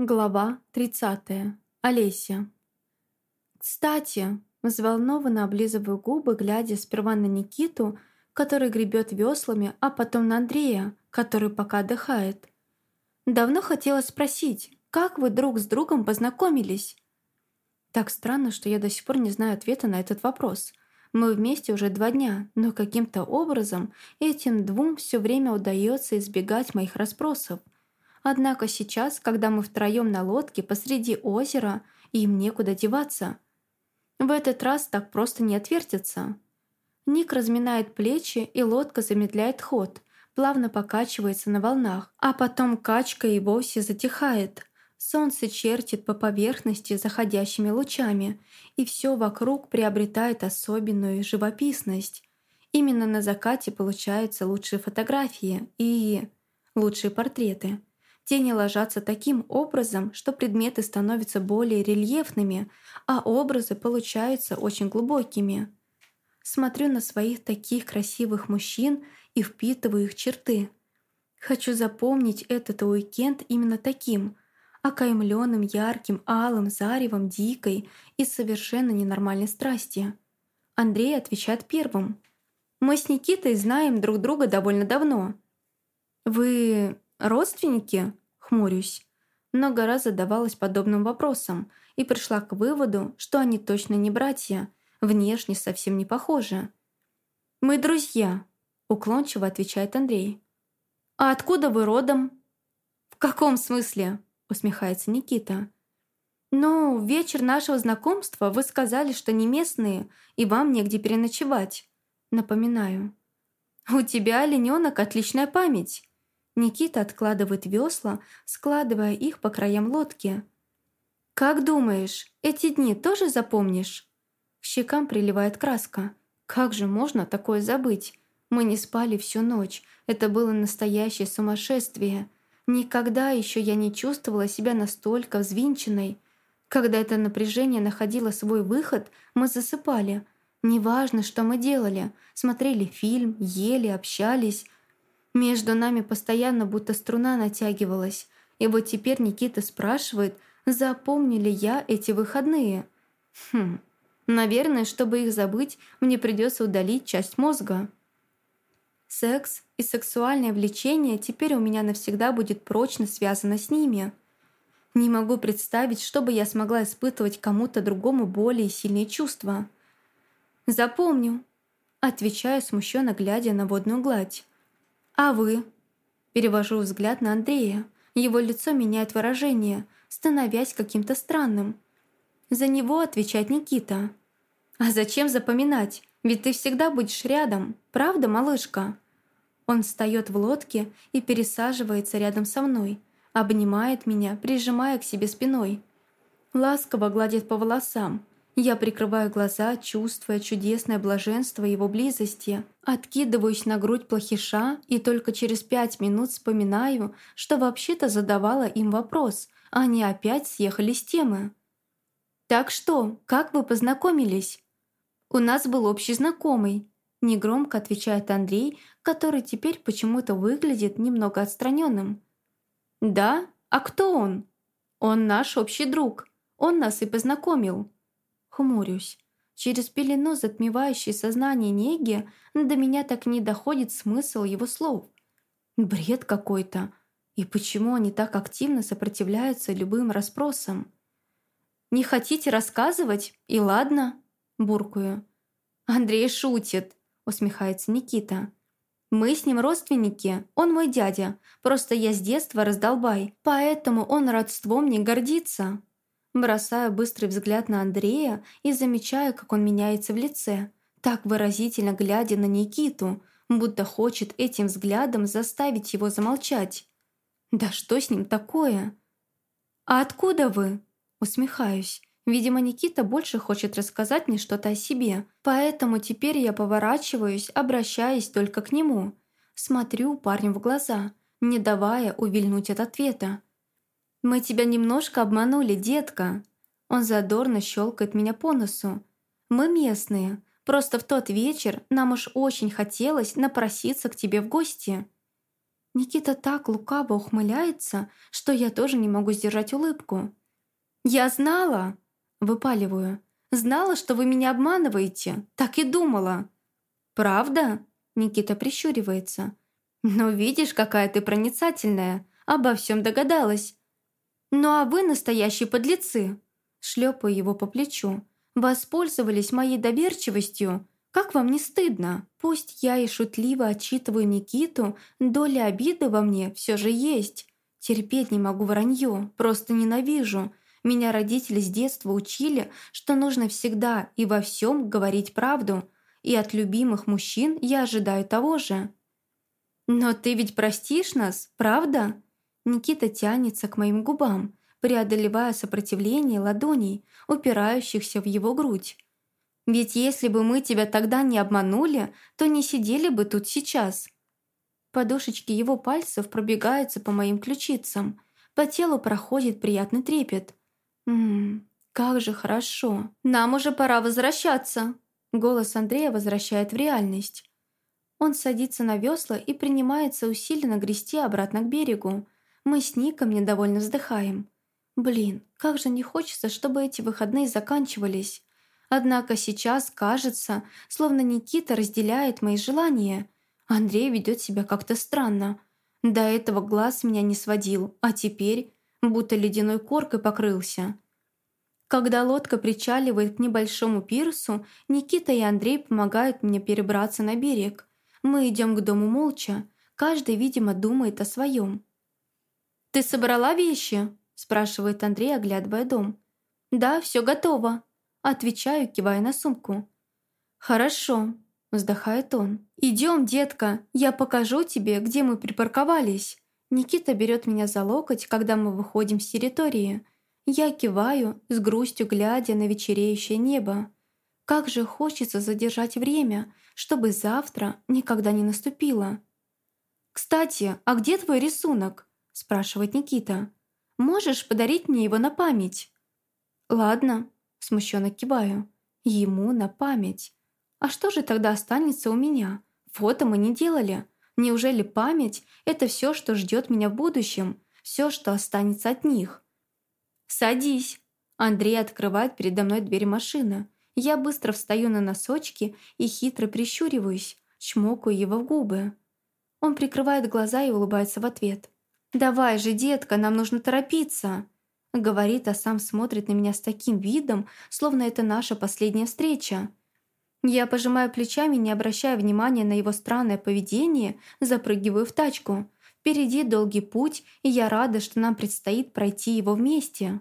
Глава 30. Олеся. «Кстати», — взволнованно облизываю губы, глядя сперва на Никиту, который гребет веслами, а потом на Андрея, который пока отдыхает. «Давно хотела спросить, как вы друг с другом познакомились?» Так странно, что я до сих пор не знаю ответа на этот вопрос. Мы вместе уже два дня, но каким-то образом этим двум все время удается избегать моих расспросов — Однако сейчас, когда мы втроем на лодке посреди озера, им некуда деваться. В этот раз так просто не отвертится. Ник разминает плечи, и лодка замедляет ход, плавно покачивается на волнах, а потом качка и вовсе затихает. Солнце чертит по поверхности заходящими лучами, и все вокруг приобретает особенную живописность. Именно на закате получаются лучшие фотографии и лучшие портреты. Тени ложатся таким образом, что предметы становятся более рельефными, а образы получаются очень глубокими. Смотрю на своих таких красивых мужчин и впитываю их черты. Хочу запомнить этот уикенд именно таким, окаймленным ярким, алым заревом дикой и совершенно ненормальной страсти. Андрей отвечает первым. «Мы с Никитой знаем друг друга довольно давно». «Вы родственники?» Хмурюсь. Много раз задавалась подобным вопросом и пришла к выводу, что они точно не братья, внешне совсем не похожи. «Мы друзья», — уклончиво отвечает Андрей. «А откуда вы родом?» «В каком смысле?» — усмехается Никита. «Ну, вечер нашего знакомства вы сказали, что не местные, и вам негде переночевать. Напоминаю. У тебя, олененок, отличная память. Никита откладывает весла, складывая их по краям лодки. «Как думаешь, эти дни тоже запомнишь?» К щекам приливает краска. «Как же можно такое забыть? Мы не спали всю ночь. Это было настоящее сумасшествие. Никогда еще я не чувствовала себя настолько взвинченной. Когда это напряжение находило свой выход, мы засыпали. Неважно, что мы делали. Смотрели фильм, ели, общались. Между нами постоянно будто струна натягивалась. И вот теперь Никита спрашивает, запомню ли я эти выходные. Хм, наверное, чтобы их забыть, мне придется удалить часть мозга. Секс и сексуальное влечение теперь у меня навсегда будет прочно связано с ними. Не могу представить, чтобы я смогла испытывать кому-то другому более сильные чувства. «Запомню», — отвечаю, смущенно глядя на водную гладь. «А вы?» Перевожу взгляд на Андрея. Его лицо меняет выражение, становясь каким-то странным. За него отвечает Никита. «А зачем запоминать? Ведь ты всегда будешь рядом, правда, малышка?» Он встает в лодке и пересаживается рядом со мной, обнимает меня, прижимая к себе спиной. Ласково гладит по волосам, я прикрываю глаза, чувствуя чудесное блаженство его близости, откидываюсь на грудь плохиша и только через пять минут вспоминаю, что вообще-то задавала им вопрос, а они опять съехали с темы. «Так что, как вы познакомились?» «У нас был общий знакомый», — негромко отвечает Андрей, который теперь почему-то выглядит немного отстраненным. «Да? А кто он?» «Он наш общий друг. Он нас и познакомил». Хмурюсь. Через пелену, затмевающей сознание неги, до меня так не доходит смысл его слов. Бред какой-то. И почему они так активно сопротивляются любым расспросам? «Не хотите рассказывать? И ладно», – буркую. «Андрей шутит», – усмехается Никита. «Мы с ним родственники, он мой дядя, просто я с детства раздолбай, поэтому он родством не гордится». Бросаю быстрый взгляд на Андрея и замечаю, как он меняется в лице, так выразительно глядя на Никиту, будто хочет этим взглядом заставить его замолчать. «Да что с ним такое?» «А откуда вы?» Усмехаюсь. Видимо, Никита больше хочет рассказать мне что-то о себе, поэтому теперь я поворачиваюсь, обращаясь только к нему. Смотрю парню в глаза, не давая увильнуть от ответа. «Мы тебя немножко обманули, детка». Он задорно щелкает меня по носу. «Мы местные. Просто в тот вечер нам уж очень хотелось напроситься к тебе в гости». Никита так лукаво ухмыляется, что я тоже не могу сдержать улыбку. «Я знала!» – выпаливаю. «Знала, что вы меня обманываете. Так и думала». «Правда?» – Никита прищуривается. «Но видишь, какая ты проницательная. Обо всем догадалась». «Ну а вы настоящие подлецы!» Шлепаю его по плечу. «Воспользовались моей доверчивостью. Как вам не стыдно? Пусть я и шутливо отчитываю Никиту, доля обиды во мне все же есть. Терпеть не могу вранье, просто ненавижу. Меня родители с детства учили, что нужно всегда и во всем говорить правду, и от любимых мужчин я ожидаю того же. «Но ты ведь простишь нас, правда?» Никита тянется к моим губам, преодолевая сопротивление ладоней, упирающихся в его грудь. Ведь если бы мы тебя тогда не обманули, то не сидели бы тут сейчас. Подушечки его пальцев пробегаются по моим ключицам. По телу проходит приятный трепет. Ммм, как же хорошо. Нам уже пора возвращаться. Голос Андрея возвращает в реальность. Он садится на весла и принимается усиленно грести обратно к берегу. Мы с Ником недовольно вздыхаем. Блин, как же не хочется, чтобы эти выходные заканчивались. Однако сейчас кажется, словно Никита разделяет мои желания. Андрей ведет себя как-то странно. До этого глаз меня не сводил, а теперь будто ледяной коркой покрылся. Когда лодка причаливает к небольшому пирсу, Никита и Андрей помогают мне перебраться на берег. Мы идем к дому молча, каждый, видимо, думает о своем. «Ты собрала вещи?» – спрашивает Андрей, оглядывая дом. «Да, все готово», Отвечаю, кивая на сумку. «Хорошо», – вздыхает он. «Идем, детка, я покажу тебе, где мы припарковались». Никита берет меня за локоть, когда мы выходим с территории. Я киваю, с грустью глядя на вечереющее небо. Как же хочется задержать время, чтобы завтра никогда не наступило. «Кстати, а где твой рисунок?» – спрашивает Никита. «Можешь подарить мне его на память?» «Ладно», Смущенно киваю. Ему на память. А что же тогда останется у меня? Фото мы не делали. Неужели память – это все, что ждет меня в будущем? Все, что останется от них? «Садись!» Андрей открывает передо мной дверь машины. Я быстро встаю на носочки и хитро прищуриваюсь, чмокаю его в губы. Он прикрывает глаза и улыбается в ответ. «Давай же, детка, нам нужно торопиться!» Говорит, а сам смотрит на меня с таким видом, словно это наша последняя встреча. Я пожимаю плечами, не обращая внимания на его странное поведение, запрыгиваю в тачку. Впереди долгий путь, и я рада, что нам предстоит пройти его вместе.